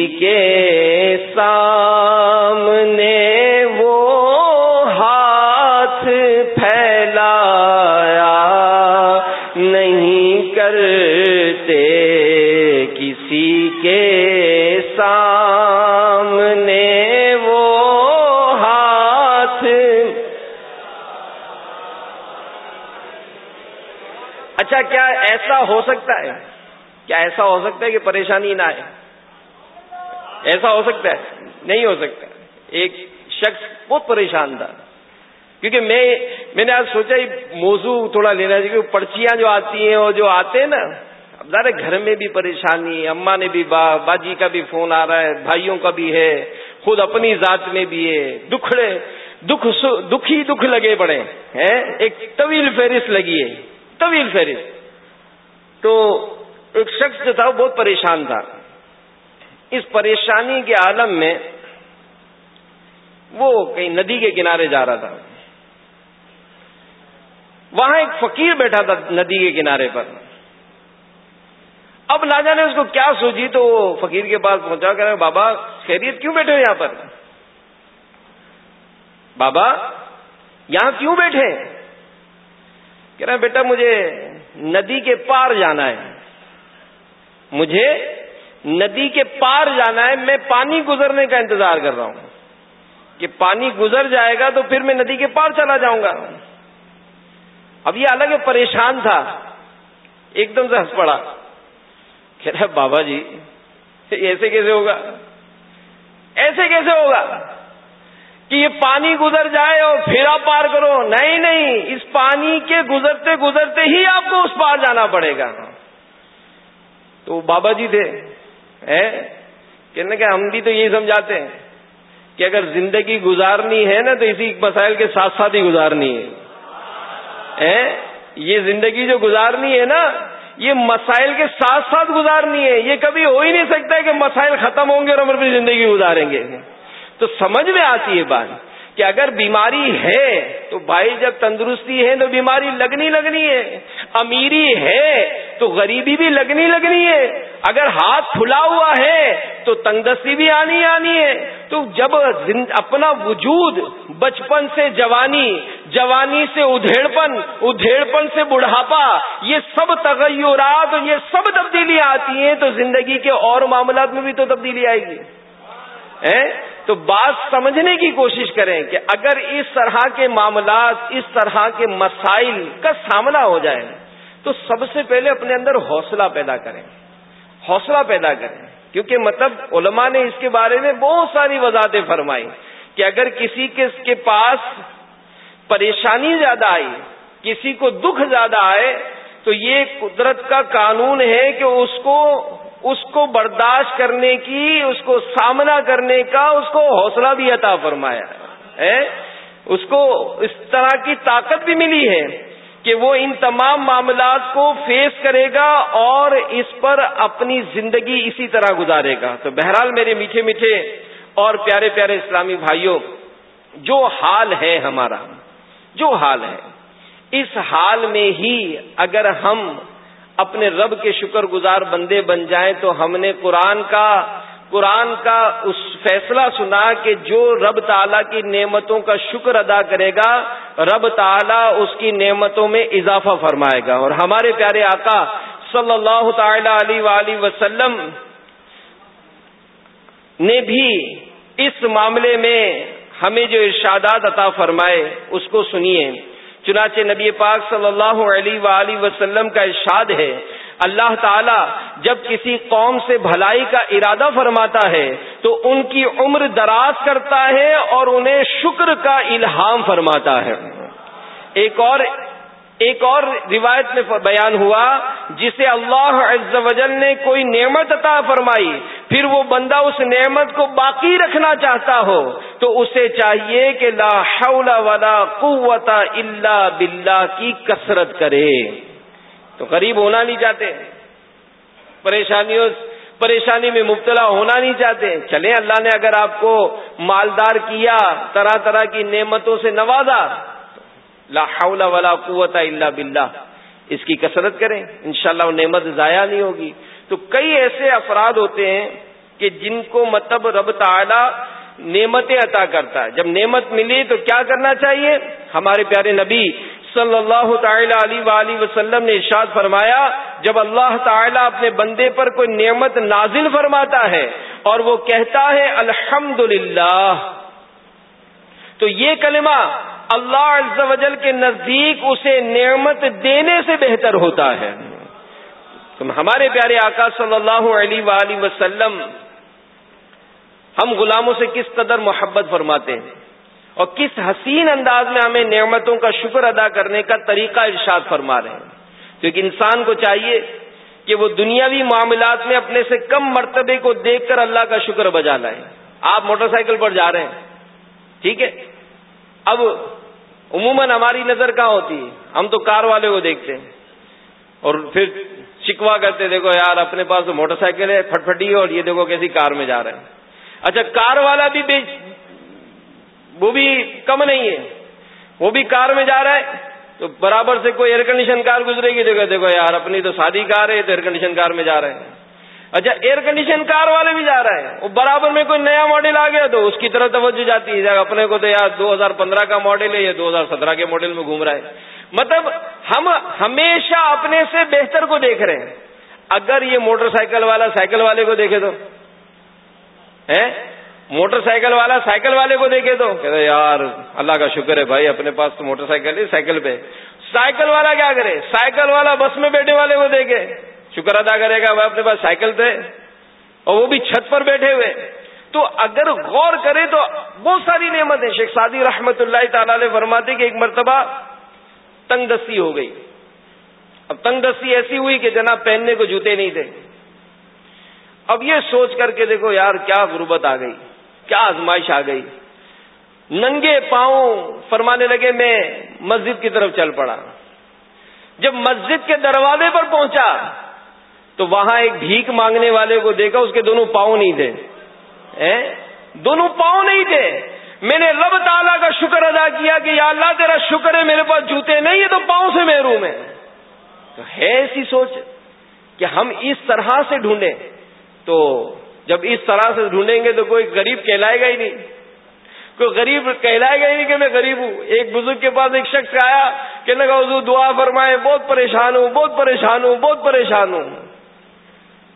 کے سامنے وہ ہاتھ پھیلایا نہیں کرتے کسی کے سامنے وہ ہاتھ اچھا کیا ایسا ہو سکتا ہے؟ کیا ایسا ہو سکتا ہے کہ پریشانی نہ آئے؟ ایسا ہو سکتا ہے؟ نہیں ہو سکتا۔ ایک شخص بہت پریشان تھا۔ کیونکہ میں میں نے آج سوچا موضوع تھوڑا لینا چاہیے پرچیاں جو آتی ہیں اور جو آتے ہیں نا، اب ذرا گھر میں بھی پریشانی، اماں نے بھی با، باجی کا بھی فون آ رہا ہے، بھائیوں کا بھی ہے، خود اپنی ذات میں بھی ہے۔ دکھڑے، دکھ دکھی دکھ لگے پڑے ہیں؟ ایک طویل فہرست لگی ہے۔ طویل فہرست۔ تو ایک شخص جو تھا، وہ بہت پریشان تھا۔ اس پریشانی کے عالم میں وہ کہیں ندی کے کنارے جا رہا تھا۔ وہاں ایک فقیر بیٹھا تھا ندی کے کنارے پر۔ اب لاجا نے اس کو کیا سوچی تو وہ فقیر کے پاس پہنچا کر بابا، خیریت کیوں بیٹھے ہو یہاں پر؟ بابا، یہاں کیوں بیٹھے؟ کہہ رہے بیٹا، مجھے ندی کے پار جانا ہے۔ مجھے ندی کے پار جانا ہے، میں پانی گزرنے کا انتظار کر رہا ہوں۔ کہ پانی گزر جائے گا تو پھر میں ندی کے پار چلا جاؤں گا۔ اب یہ الگ پریشان تھا۔ ایک دم سے ہنس پڑا۔ کہہ رہا بابا جی ایسے کیسے ہوگا؟ ایسے کیسے ہوگا؟ کہ یہ پانی گزر جائے اور پھر آپ پار کرو۔ نہیں نہیں، اس پانی کے گزرتے گزرتے ہی آپ کو اس پار جانا پڑے گا۔ تو بابا جی تھے۔ کہنے کہ ہم بھی تو یہی سمجھاتے ہیں کہ اگر زندگی گزارنی ہے نا تو اسی مسائل کے ساتھ ساتھ ہی گزارنی ہے۔ یہ زندگی جو گزارنی ہے نا، یہ مسائل کے ساتھ ساتھ گزارنی ہے۔ یہ کبھی ہو ہی نہیں سکتا کہ مسائل ختم ہوں گے اور ہم اپنی زندگی گزاریں گے۔ تو سمجھ میں آتی ہے بات۔ کہ اگر بیماری ہے تو بھائی جب تندرستی ہے تو بیماری لگنی لگنی ہے، امیری ہے تو غریبی بھی لگنی لگنی ہے۔ اگر ہاتھ کھلا ہوا ہے تو تندرستی بھی آنی آنی ہے۔ تو جب اپنا وجود بچپن سے جوانی جوانی سے ادھیڑپن ادھیڑپن سے بڑھاپا، یہ سب تغیرات یہ سب تبدیلیاں آتی ہیں تو زندگی کے اور معاملات میں بھی تو تبدیلی آئے گی۔ تو بات سمجھنے کی کوشش کریں کہ اگر اس طرح کے معاملات، اس طرح کے مسائل کا سامنا ہو جائے، تو سب سے پہلے اپنے اندر حوصلہ پیدا کریں۔ حوصلہ پیدا کریں۔ کیونکہ مطلب علماء نے اس کے بارے میں بہت ساری وضاحتیں فرمائی کہ اگر کسی کے پاس پریشانی زیادہ آئی، کسی کو دکھ زیادہ آئے، تو یہ قدرت کا قانون ہے کہ اس کو اس کو برداشت کرنے کی، اس کو سامنا کرنے کا، اس کو حوصلہ بھی عطا فرمایا ہے۔ اس کو اس طرح کی طاقت بھی ملی ہے کہ وہ ان تمام معاملات کو فیس کرے گا اور اس پر اپنی زندگی اسی طرح گزارے گا۔ تو بہرحال میرے میٹھے میٹھے اور پیارے پیارے اسلامی بھائیوں، جو حال ہے ہمارا، جو حال ہے، اس حال میں ہی اگر ہم اپنے رب کے شکر گزار بندے بن جائیں تو ہم نے قرآن کا قرآن کا اس فیصلہ سنا کہ جو رب تعالیٰ کی نعمتوں کا شکر ادا کرے گا، رب تعالیٰ اس کی نعمتوں میں اضافہ فرمائے گا۔ اور ہمارے پیارے آقا صلی اللہ تعالی علیہ وسلم نے بھی اس معاملے میں ہمیں جو ارشادات عطا فرمائے، اس کو سنیے۔ چنانچہ نبی پاک صلی اللہ علیہ وآلہ وسلم کا ارشاد ہے، اللہ تعالی جب کسی قوم سے بھلائی کا ارادہ فرماتا ہے، تو ان کی عمر دراز کرتا ہے اور انہیں شکر کا الہام فرماتا ہے۔ ایک اور ایک اور روایت میں بیان ہوا، جسے اللہ عز و جل نے کوئی نعمت عطا فرمائی پھر وہ بندہ اس نعمت کو باقی رکھنا چاہتا ہو تو اسے چاہیے کہ لا حول ولا قوت الا باللہ کی کثرت کرے۔ تو غریب ہونا نہیں چاہتے۔ پریشانیوں پریشانی میں مبتلا ہونا نہیں چاہتے۔ چلیں اللہ نے اگر آپ کو مالدار کیا، طرح طرح کی نعمتوں سے نوازا، لا حول ولا قوت الا باللہ۔ اس کی کثرت کریں۔ انشاءاللہ وہ نعمت ضائع نہیں ہوگی۔ تو کئی ایسے افراد ہوتے ہیں کہ جن کو مطلب رب تعالی نعمتیں عطا کرتا ہے۔ جب نعمت ملی تو کیا کرنا چاہیے؟ ہمارے پیارے نبی صلی اللہ تعالی علیہ وآلہ وسلم نے ارشاد فرمایا، جب اللہ تعالیٰ اپنے بندے پر کوئی نعمت نازل فرماتا ہے اور وہ کہتا ہے الحمد تو یہ کلمہ اللہ عز و جل کے نزدیک اسے نعمت دینے سے بہتر ہوتا ہے۔ تم ہمارے پیارے آقا صلی اللہ علیہ وآلہ وسلم ہم غلاموں سے کس قدر محبت فرماتے ہیں اور کس حسین انداز میں ہمیں نعمتوں کا شکر ادا کرنے کا طریقہ ارشاد فرما رہے ہیں؟ کیونکہ انسان کو چاہیے کہ وہ دنیاوی معاملات میں اپنے سے کم مرتبے کو دیکھ کر اللہ کا شکر بجا لائیں آپ موٹر سائیکل پر جا رہے ہیں، ٹھیک ہے؟ اب عموماً ہماری نظر کہاں ہوتی ہے؟ ہم تو کار والے کو دیکھتے ہیں۔ اور پھر شکوا کرتے، دیکھو یار، اپنے پاس تو موٹر سائیکل ہے پھٹ پھٹی اور یہ دیکھو کیسی کار میں جا رہے ہیں۔ اچھا کار والا بھی بیچ وہ بھی کم نہیں ہے۔ وہ بھی کار میں جا رہا ہے، تو برابر سے کوئی ایئر کنڈیشن کار گزرے گی۔ دیکھو دیکھو یار، اپنی تو شادی کار ہے، تو ایئر کنڈیشن کار میں جا رہے ہیں۔ اچھا ایئر کنڈیشن کار والے بھی جا رہے ہیں۔ وہ برابر میں کوئی نیا ماڈل آ گیا تو اس کی طرف توجہ جاتی ہے۔ اپنے کو تو یار، دو ہزار پندرہ کا ماڈل ہے، یا دو ہزار سترہ کے ماڈل میں گھوم رہا ہے۔ مطلب ہم ہمیشہ اپنے سے بہتر کو دیکھ رہے ہیں۔ اگر یہ موٹر سائیکل والا سائیکل والے کو دیکھے تو۔ موٹر سائیکل والا سائیکل والے کو دیکھے تو۔ کہتے یار، اللہ کا شکر ہے بھائی، اپنے پاس تو موٹر سائیکل ہے، سائیکل پہ۔ سائیکل والا کیا کرے؟ سائیکل والا بس میں بیٹھے والے کو دیکھے۔ شکر ادا کرے گا بھائی اپنے پاس سائیکل تھے اور وہ بھی چھت پر بیٹھے ہوئے۔ تو اگر غور کرے تو بہت ساری نعمتیں شیخ سعدی رحمت اللہ تعالی علیہ فرماتے کہ ایک مرتبہ تنگ دستی ہو گئی۔ اب تنگ دستی ایسی ہوئی کہ جناب پہننے کو جوتے نہیں تھے۔ اب یہ سوچ کر کے دیکھو یار کیا غربت آ گئی، کیا آزمائش آ گئی۔ ننگے پاؤں فرمانے لگے، میں مسجد کی طرف چل پڑا۔ جب مسجد کے دروازے پر پہنچا، تو وہاں ایک بھیک مانگنے والے کو دیکھا، اس کے دونوں پاؤں نہیں تھے۔ دونوں پاؤں نہیں تھے۔ میں نے رب تعالیٰ کا شکر ادا کیا کہ یا اللہ تیرا شکر ہے، میرے پاس جوتے نہیں ہے تو پاؤں سے محروم ہے تو ہے ایسی سوچ کہ ہم اس طرح سے ڈھونڈیں۔ تو جب اس طرح سے ڈھونڈیں گے تو کوئی غریب کہلائے گا ہی نہیں۔ کوئی غریب کہلائے گا ہی نہیں کہ میں غریب ہوں۔ ایک بزرگ کے پاس ایک شخص آیا کہ لگا، حضور دعا فرمائے، بہت پریشان ہوں، بہت پریشان ہوں، بہت پریشان ہوں۔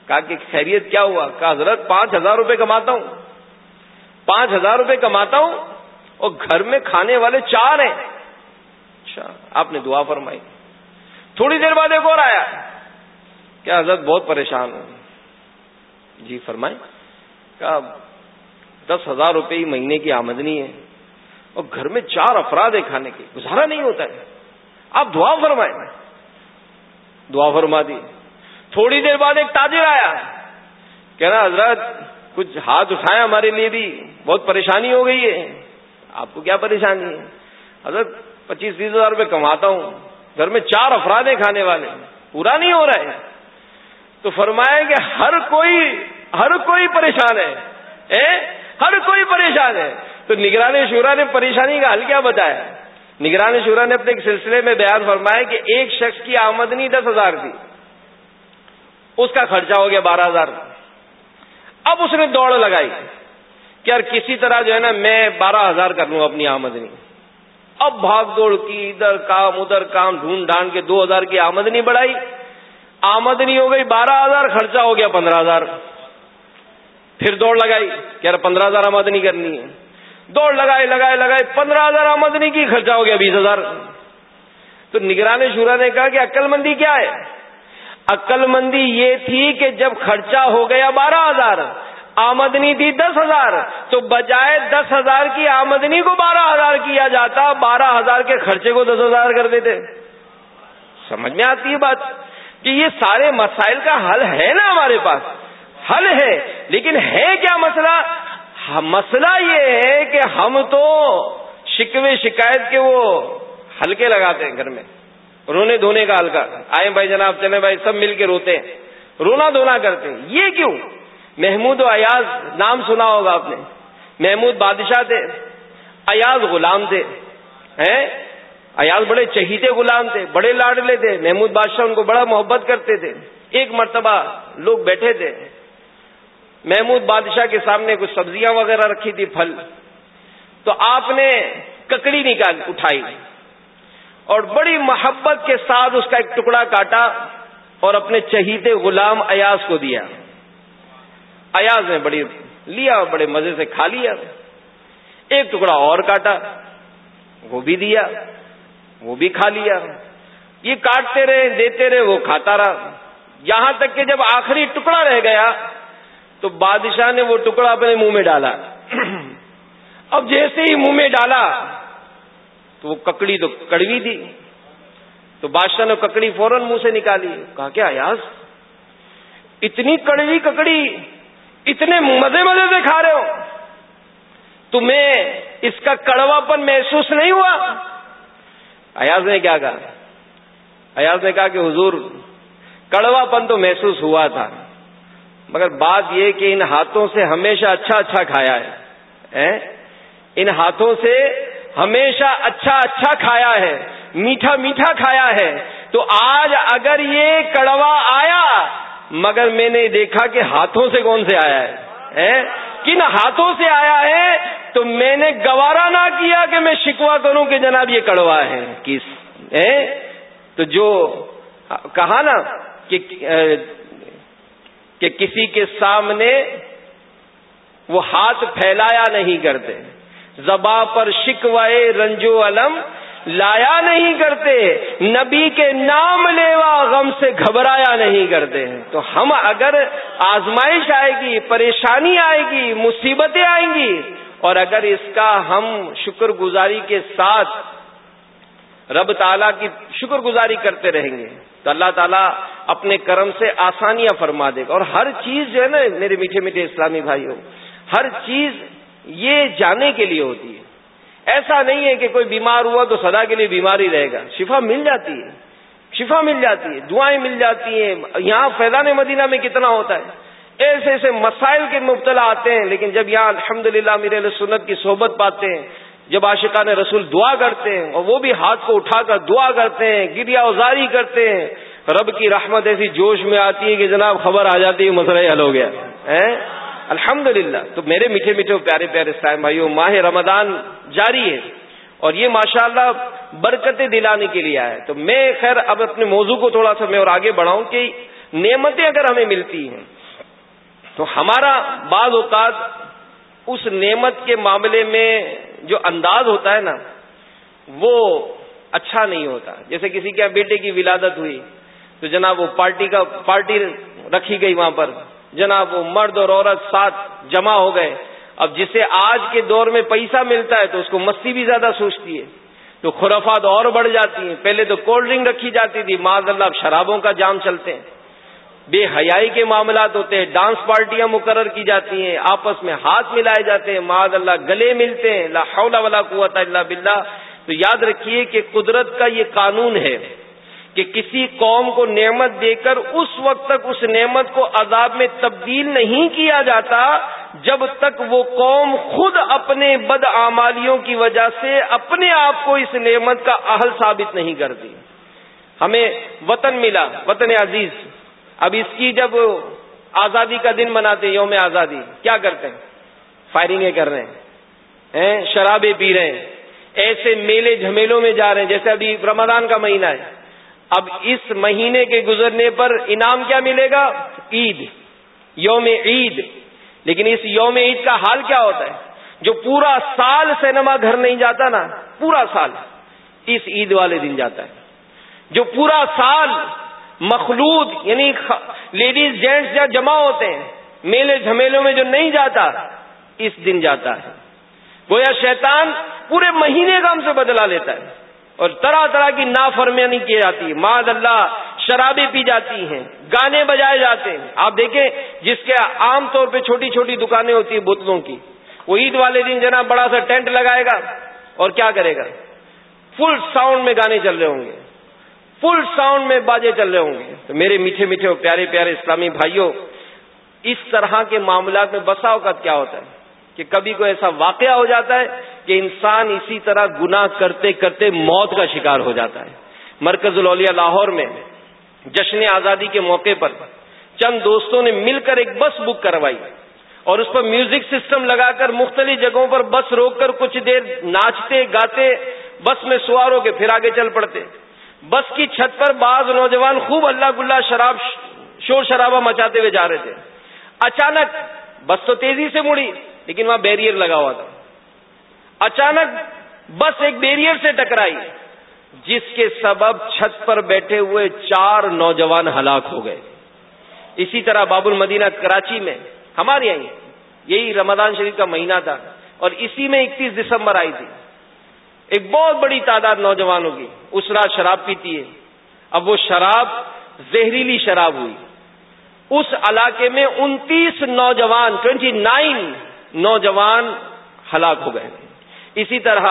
کہا کہ خیریت کیا ہوا؟ کہا، حضرت، پانچ ہزار روپے کماتا ہوں۔ پانچ ہزار روپے کماتا ہوں اور گھر میں کھانے والے چار ہیں۔ اچھا آپ نے دعا فرمائی۔ تھوڑی دیر بعد ایک اور آیا۔ کیا حضرت بہت پریشان ہوں۔ جی فرمائیں۔ کہا، دس ہزار روپے ہی مہینے کی آمدنی ہے۔ اور گھر میں چار افراد ہے کھانے کے۔ گزارا نہیں ہوتا ہے۔ آپ دعا فرمائیں۔ دعا فرما دی۔ تھوڑی دیر بعد ایک تاجر آیا۔ کہہ رہا، حضرت کچھ ہاتھ اٹھایا ہمارے لیے بھی، بہت پریشانی ہو گئی ہے۔ آپ کو کیا پریشانی؟ ہے حضرت پچیس تیس ہزار روپے کماتا ہوں، گھر میں چار افراد ہیں کھانے والے، پورا نہیں ہو رہا ہے۔ تو فرمایا کہ ہر کوئی ہر کوئی پریشان ہے۔ ہر کوئی پریشان ہے۔ تو نگرانی شورا نے پریشانی کا حل کیا بتایا؟ نگرانی شورا نے اپنے ایک سلسلے میں بیان فرمایا کہ ایک شخص کی آمدنی دس ہزار تھی۔ اس کا خرچہ ہو گیا بارہ ہزار۔ اب اس نے دوڑ لگائی کہ یار کسی طرح جو ہے نا میں بارہ ہزار کر لوں اپنی آمدنی۔ اب بھاگ دوڑ کی، ادھر کام ادھر کام، ڈھونڈ ڈھانڈ کے دو ہزار کی آمدنی بڑھائی۔ آمدنی ہو گئی، بارہ ہزار، خرچہ ہو گیا پندرہ ہزار۔ پھر دوڑ لگائی کہ یار پندرہ ہزار آمدنی کرنی ہے۔ دوڑ لگائے لگائے لگائے پندرہ ہزار آمدنی کی خرچہ ہو گیا بیس ہزار۔ تو نگرانی شورا نے کہا کہ عقل مندی کیا ہے؟ عقل مندی یہ تھی کہ جب خرچہ ہو گیا بارہ ہزار، آمدنی تھی دس ہزار، تو بجائے دس ہزار کی آمدنی کو بارہ ہزار کیا جاتا، بارہ ہزار کے خرچے کو دس ہزار کر دیتے۔ سمجھ میں آتی ہے بات؟ کہ یہ سارے مسائل کا حل ہے نا ہمارے پاس۔ حل ہے، لیکن ہے کیا مسئلہ؟ مسئلہ یہ ہے کہ ہم تو شکوے شکایت کے وہ ہلکے لگاتے ہیں گھر میں۔ رونے دھونے کا ہلکا آئے بھائی جناب چلے بھائی، سب مل کے روتے ہیں۔ رونا دھونا کرتے ہیں۔ یہ کیوں؟ محمود و ایاز، نام سنا ہوگا آپ نے۔ محمود بادشاہ تھے۔ ایاز غلام تھے۔ ایاز بڑے چہیتے غلام تھے، بڑے لاڈلے تھے۔ محمود بادشاہ ان کو بڑا محبت کرتے تھے۔ ایک مرتبہ لوگ بیٹھے تھے۔ محمود بادشاہ کے سامنے کچھ سبزیاں وغیرہ رکھی تھی، پھل۔ تو آپ نے ککڑی نکال، اٹھائی۔ اور بڑی محبت کے ساتھ اس کا ایک ٹکڑا کاٹا اور اپنے چہیتے غلام ایاز کو دیا۔ ایاز نے بڑی لیا بڑے مزے سے کھا لیا۔ ایک ٹکڑا اور کاٹا، وہ بھی دیا، وہ بھی کھا لیا۔ یہ کاٹتے رہے، دیتے رہے، وہ کھاتا رہا۔ یہاں تک کہ جب آخری ٹکڑا رہ گیا تو بادشاہ نے وہ ٹکڑا اپنے منہ میں ڈالا۔ اب جیسے ہی منہ میں ڈالا تو وہ ککڑی تو کڑوی تھی۔ تو بادشاہ نے ککڑی فوراً منہ سے نکالی۔ کہا، کیا یاز؟ اتنی کڑوی ککڑی، اتنے مزے مزے سے کھا رہے ہو۔ تمہیں اس کا کڑوا پن محسوس نہیں ہوا؟ ایاز نے کیا کہا؟ ایاز نے کہا کہ حضور کڑوا پن تو محسوس ہوا تھا، مگر بات یہ کہ ان ہاتھوں سے ہمیشہ اچھا اچھا کھایا ہے۔ ان ہاتھوں سے ہمیشہ اچھا اچھا کھایا ہے، میٹھا میٹھا کھایا ہے۔ تو آج اگر یہ کڑوا آیا، مگر میں نے دیکھا کہ ہاتھوں سے کون سے آیا ہے؟ کن ہاتھوں سے آیا ہے؟ تو میں نے گوارا نہ کیا کہ میں شکوا کروں کہ جناب یہ کڑوا ہے۔ کس؟ تو جو کہا نا کہ کہ کسی کے سامنے وہ ہاتھ پھیلایا نہیں کرتے۔ زباں پر شکوائے رنجو علم لایا نہیں کرتے، نبی کے نام لیوا غم سے گھبرایا نہیں کرتے۔ تو ہم اگر آزمائش آئے گی، پریشانی آئے گی، مصیبتیں آئیں گی، اور اگر اس کا ہم شکر گزاری کے ساتھ رب تعالیٰ کی شکر گزاری کرتے رہیں گے، تو اللہ تعالیٰ اپنے کرم سے آسانیاں فرما دے گا۔ اور ہر چیز جو ہے نا، میرے میٹھے میٹھے اسلامی بھائیوں، ہر چیز یہ جانے کے لیے ہوتی ہے۔ ایسا نہیں ہے کہ کوئی بیمار ہوا تو سدا کے لیے بیماری رہے گا۔ شفا مل جاتی ہے۔ شفا مل جاتی ہے۔ دعائیں مل جاتی ہیں۔ یہاں فیضان مدینہ میں کتنا ہوتا ہے۔ ایسے ایسے مسائل کے مبتلا آتے ہیں، لیکن جب یہاں الحمد للہ میرے سنت کی صحبت پاتے ہیں، جب عاشقان رسول دعا کرتے ہیں اور وہ بھی ہاتھ کو اٹھا کر دعا کرتے ہیں گریا ازاری کرتے ہیں، رب کی رحمت ایسی جوش میں آتی ہے کہ جناب خبر آ جاتی ہے، مسئلہ حل ہو گیا۔ الحمد للہ تو میرے میٹھے میٹھے پیارے پیارے سائم بھائیوں، ماہ رمضان جاری ہے اور یہ ماشاء اللہ برکتیں دلانے کے لیے آئے تو میں خیر اب اپنے موضوع کو تھوڑا سا میں اور آگے بڑھاؤں کہ نعمتیں اگر ہمیں ملتی ہیں، تو ہمارا بعض اوقات اس نعمت کے معاملے میں جو انداز ہوتا ہے نا، وہ اچھا نہیں ہوتا۔ جیسے کسی کے بیٹے کی ولادت ہوئی، تو جناب وہ پارٹی کا، پارٹی رکھی گئی وہاں پر۔ جناب وہ مرد اور عورت ساتھ جمع ہو گئے۔ اب جسے آج کے دور میں پیسہ ملتا ہے تو اس کو مستی بھی زیادہ سوچتی ہے۔ تو خرافات اور بڑھ جاتی ہیں۔ پہلے تو کولڈ ڈرنک رکھی جاتی تھی۔ معذ اللہ شرابوں کا جام چلتے ہیں۔ بے حیائی کے معاملات ہوتے ہیں۔ ڈانس پارٹیاں مقرر کی جاتی ہیں۔ آپس میں ہاتھ ملائے جاتے ہیں۔ معذ اللہ گلے ملتے ہیں۔ لا حول ولا قوت الا باللہ۔ تو یاد رکھیے کہ قدرت کا یہ قانون ہے۔ کہ کسی قوم کو نعمت دے کر اس وقت تک اس نعمت کو عذاب میں تبدیل نہیں کیا جاتا جب تک وہ قوم خود اپنے بد آمالیوں کی وجہ سے اپنے آپ کو اس نعمت کا اہل ثابت نہیں کرتی۔ ہمیں وطن ملا، وطن عزیز۔ اب اس کی جب آزادی کا دن مناتے، یوم آزادی، کیا کرتے؟ ہیں فائرنگیں کر رہے ہیں؟ شرابیں پی رہے ہیں۔ ایسے میلے جھمیلوں میں جا رہے ہیں، جیسے ابھی رمضان کا مہینہ ہے۔ اب اس مہینے کے گزرنے پر انعام کیا ملے گا؟ عید، یوم عید۔ لیکن اس یوم عید کا حال کیا ہوتا ہے؟ جو پورا سال سینما گھر نہیں جاتا نا، پورا سال اس عید والے دن جاتا ہے۔ جو پورا سال مخلوط یعنی لیڈیز جینٹس جہاں جمع ہوتے ہیں، میلے جھمیلوں میں جو نہیں جاتا، اس دن جاتا ہے۔ گویا شیطان پورے مہینے کا ہم سے بدلا لیتا ہے۔ اور طرح طرح کی نافرمیانی کی جاتی ہے۔ ماد اللہ، شرابیں پی جاتی ہیں، گانے بجائے جاتے ہیں۔ آپ دیکھیں، جس کے عام طور پہ چھوٹی چھوٹی دکانیں ہوتی ہیں بوتلوں کی، وہ عید والے دن جناب بڑا سا ٹینٹ لگائے گا اور کیا کرے گا؟ فل ساؤنڈ میں گانے چل رہے ہوں گے۔ فل ساؤنڈ میں باجے چل رہے ہوں گے۔ تو میرے میٹھے میٹھے اور پیارے پیارے اسلامی بھائیوں، اس طرح کے معاملات میں بسا اوقات کیا ہوتا ہے؟ کہ کبھی کوئی ایسا واقعہ ہو جاتا ہے کہ انسان اسی طرح گنا کرتے کرتے موت کا شکار ہو جاتا ہے۔ مرکز الاولیاء لاہور میں جشن آزادی کے موقع پر چند دوستوں نے مل کر ایک بس بک کروائی اور اس پر میوزک سسٹم لگا کر مختلف جگہوں پر بس روک کر کچھ دیر ناچتے، گاتے، بس میں سوار ہو کے پھر آگے چل پڑتے۔ بس کی چھت پر بعض نوجوان خوب اللہ گلا شراب، شور شرابہ مچاتے ہوئے جا رہے تھے۔ اچانک بس تو تیزی سے مڑی، لیکن وہاں بیریئر لگا ہوا تھا۔ اچانک بس ایک بیریئر سے ٹکرائی، جس کے سبب چھت پر بیٹھے ہوئے چار نوجوان ہلاک ہو گئے۔ اسی طرح باب المدینہ کراچی میں، ہمارے یہیں یہی رمضان شریف کا مہینہ تھا اور اسی میں اکتیس دسمبر آئی تھی۔ ایک بہت بڑی تعداد نوجوانوں کی اس رات شراب پیتی ہے۔ اب وہ شراب زہریلی شراب ہوئی۔ اس علاقے میں انتیس نوجوان ٹوینٹی نائن نوجوان ہلاک ہو گئے۔ اسی طرح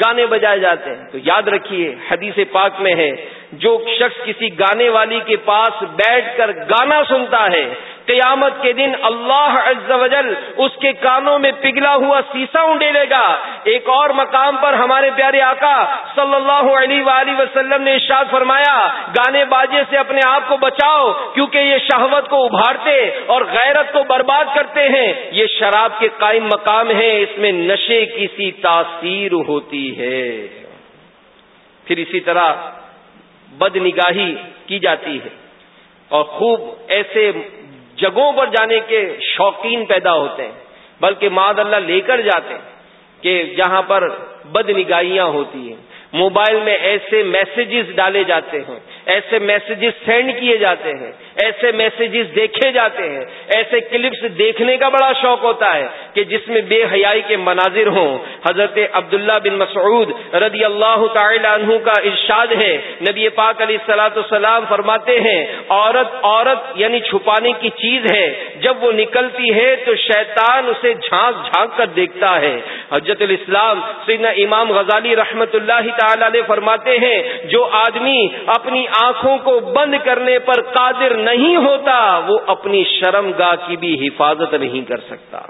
گانے بجائے جاتے ہیں۔ تو یاد رکھیے، حدیث پاک میں ہے، جو شخص کسی گانے والی کے پاس بیٹھ کر گانا سنتا ہے قیامت کے دن اللہ عز و جل اس کے کانوں میں پگھلا ہوا سیسا اونڈے گا۔ ایک اور مقام پر ہمارے پیارے آقا صلی اللہ علیہ وآلہ وسلم نے ارشاد فرمایا، گانے باجے سے اپنے آپ کو بچاؤ، کیونکہ یہ شہوت کو ابھارتے اور غیرت کو برباد کرتے ہیں۔ یہ شراب کے قائم مقام ہے اس میں نشے کی سی تاثیر ہوتی ہے۔ پھر اسی طرح بد نگاہی کی جاتی ہے اور خوب ایسے جگہوں پر جانے کے شوقین پیدا ہوتے ہیں، بلکہ ماد اللہ لے کر جاتے ہیں کہ جہاں پر بد نگاہیاں ہوتی ہیں۔ موبائل میں ایسے میسیجز ڈالے جاتے ہیں، ایسے میسیجز سینڈ کیے جاتے ہیں، ایسے میسیجز دیکھے جاتے ہیں۔ ایسے کلپس دیکھنے کا بڑا شوق ہوتا ہے کہ جس میں بے حیائی کے مناظر ہوں۔ حضرت عبداللہ بن مسعود رضی اللہ تعالی عنہ کا ارشاد ہے۔ نبی پاک علیہ سلاۃ السلام فرماتے ہیں، عورت عورت یعنی چھپانے کی چیز ہے۔ جب وہ نکلتی ہے تو شیطان اسے جھانک جھانک کر دیکھتا ہے۔ حضرت الاسلام سیدنا امام غزالی رحمت اللہ تعالی علیہ فرماتے ہیں، جو آدمی اپنی آنکھوں کو بند کرنے پر قادر نہیں ہوتا، وہ اپنی شرم گاہ کی بھی حفاظت نہیں کر سکتا۔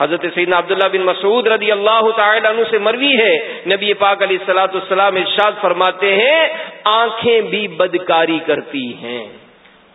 حضرت سیدنا عبداللہ بن مسعود رضی اللہ تعالی عنہ سے مروی ہے۔ نبی پاک علیہ السلاۃ السلام ارشاد فرماتے ہیں، آنکھیں بھی بدکاری کرتی ہیں۔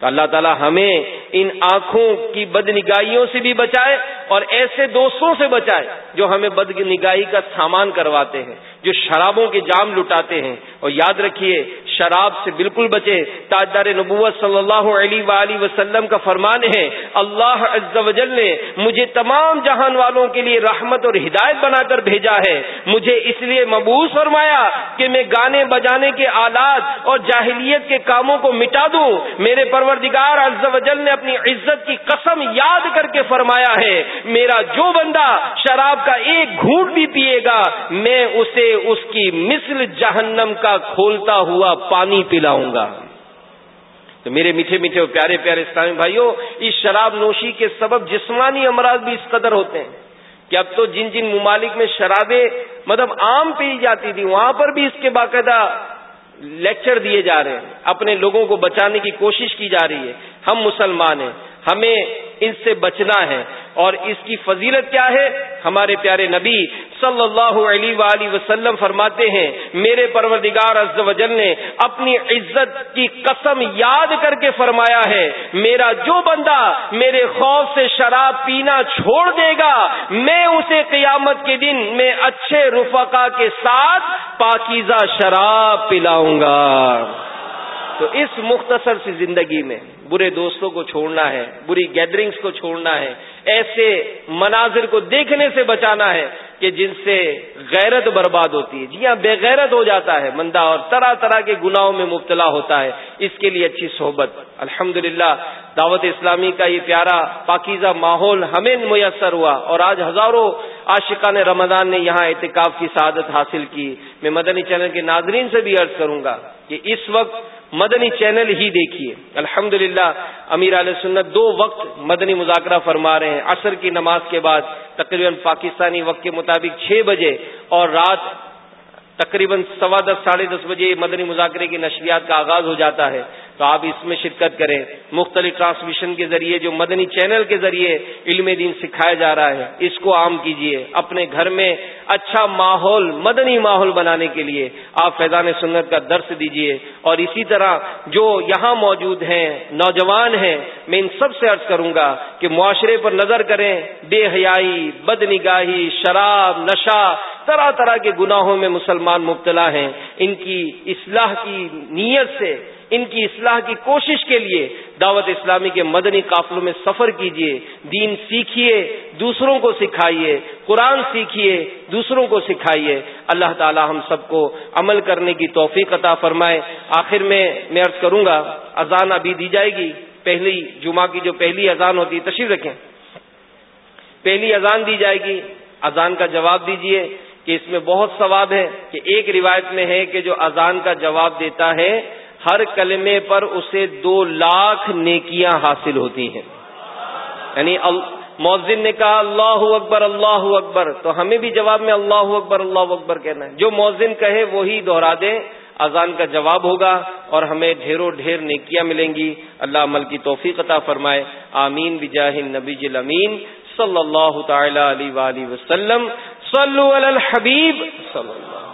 تو اللہ تعالی ہمیں ان آنکھوں کی بد نگاہیوں سے بھی بچائے اور ایسے دوستوں سے بچائے جو ہمیں بد نگاہی کا سامان کرواتے ہیں۔ جو شرابوں کے جام لٹاتے ہیں اور یاد رکھیے شراب سے بالکل بچے تاجدار نبوت صلی اللہ علیہ وآلہ وسلم کا فرمان ہے، اللہ عز و جل نے مجھے تمام جہان والوں کے لیے رحمت اور ہدایت بنا کر بھیجا ہے۔ مجھے اس لیے مبوس فرمایا کہ میں گانے بجانے کے آلات اور جاہلیت کے کاموں کو مٹا دوں۔ میرے پروردگار عز و جل نے اپنی عزت کی قسم یاد کر کے فرمایا ہے، میرا جو بندہ شراب کا ایک گھونٹ بھی پیے گا، میں اسے اس کی مثل جہنم کا کھولتا ہوا پانی پلاؤں گا۔ تو میرے میٹھے میٹھے اور پیارے پیارے اسلامی بھائیوں، اس شراب نوشی کے سبب جسمانی امراض بھی اس قدر ہوتے ہیں کہ اب تو جن جن ممالک میں شرابیں مطلب عام پی جاتی تھی وہاں پر بھی اس کے باقاعدہ لیکچر دیے جا رہے ہیں۔ اپنے لوگوں کو بچانے کی کوشش کی جا رہی ہے۔ ہم مسلمان ہیں، ہمیں ان سے بچنا ہے۔ اور اس کی فضیلت کیا ہے؟ ہمارے پیارے نبی صلی اللہ علیہ وآلہ وسلم فرماتے ہیں، میرے پروردگار عز و جل نے اپنی عزت کی قسم یاد کر کے فرمایا ہے، میرا جو بندہ میرے خوف سے شراب پینا چھوڑ دے گا، میں اسے قیامت کے دن میں اچھے رفقا کے ساتھ پاکیزہ شراب پلاؤں گا۔ تو اس مختصر سی زندگی میں برے دوستوں کو چھوڑنا ہے، بری گیدرنگز کو چھوڑنا ہے، ایسے مناظر کو دیکھنے سے بچانا ہے کہ جن سے غیرت برباد ہوتی ہے۔ جی ہاں بے غیرت ہو جاتا ہے مندہ اور طرح طرح کے گناہوں میں مبتلا ہوتا ہے۔ اس کے لیے اچھی صحبت۔ الحمد دعوت اسلامی کا یہ پیارا، پاکیزہ ماحول ہمیں میسر ہوا اور آج ہزاروں عاشقان رمضان نے یہاں اعتکاف کی سعادت حاصل کی۔ میں مدنی چینل کے ناظرین سے بھی عرض کروں گا کہ اس وقت مدنی چینل ہی دیکھیے۔ الحمد امیر علیہ سنت دو وقت مدنی مذاکرہ فرما رہے ہیں۔ عصر کی نماز کے بعد تقریباً پاکستانی وقت کے مطابق چھ بجے اور رات تقریباً سوا دس، ساڑھے دس بجے مدنی مذاکرے کی نشریات کا آغاز ہو جاتا ہے۔ تو آپ اس میں شرکت کریں۔ مختلف ٹرانسمیشن کے ذریعے، جو مدنی چینل کے ذریعے علم دین سکھایا جا رہا ہے، اس کو عام کیجیے اپنے گھر میں اچھا ماحول، مدنی ماحول بنانے کے لیے آپ فیضان سنت کا درس دیجیے اور اسی طرح جو یہاں موجود ہیں، نوجوان ہیں، میں ان سب سے عرض کروں گا کہ معاشرے پر نظر کریں۔ بے حیائی بد نگاہی شراب، نشہ، طرح طرح کے گناہوں میں مسلمان مبتلا ہیں۔ ان کی اصلاح کی نیت سے ان کی اصلاح کی کوشش کے لیے دعوت اسلامی کے مدنی قافلوں میں سفر کیجیے دین سیکھیے دوسروں کو سکھائیے، قرآن سیکھیے دوسروں کو سکھائیے۔ اللہ تعالی ہم سب کو عمل کرنے کی توفیق عطا فرمائے۔ آخر میں میں عرض کروں گا، اذان ابھی دی جائے گی۔ پہلی جمعہ کی جو پہلی اذان ہوتی ہے، تشریف رکھیں۔ پہلی اذان دی جائے گی۔ اذان کا جواب دیجیے کہ اس میں بہت ثواب ہے کہ ایک روایت میں ہے کہ جو اذان کا جواب دیتا ہے ہر کلمے پر اسے دو لاکھ نیکیاں حاصل ہوتی ہیں۔ یعنی مؤذن نے کہا، اللہ اکبر اللہ اکبر، تو ہمیں بھی جواب میں اللہ اکبر اللہ اکبر کہنا ہے۔ جو مؤذن کہے، وہی دوہرا دے۔ اذان کا جواب ہوگا اور ہمیں ڈھیروں ڈھیر نیکیاں ملیں گی۔ اللہ عمل کی توفیق عطا فرمائے۔ آمین۔ بجاہ نبی جل امین صلی اللہ تعالی علیہ وسلم۔ صلو علی الحبیب۔ صلی اللہ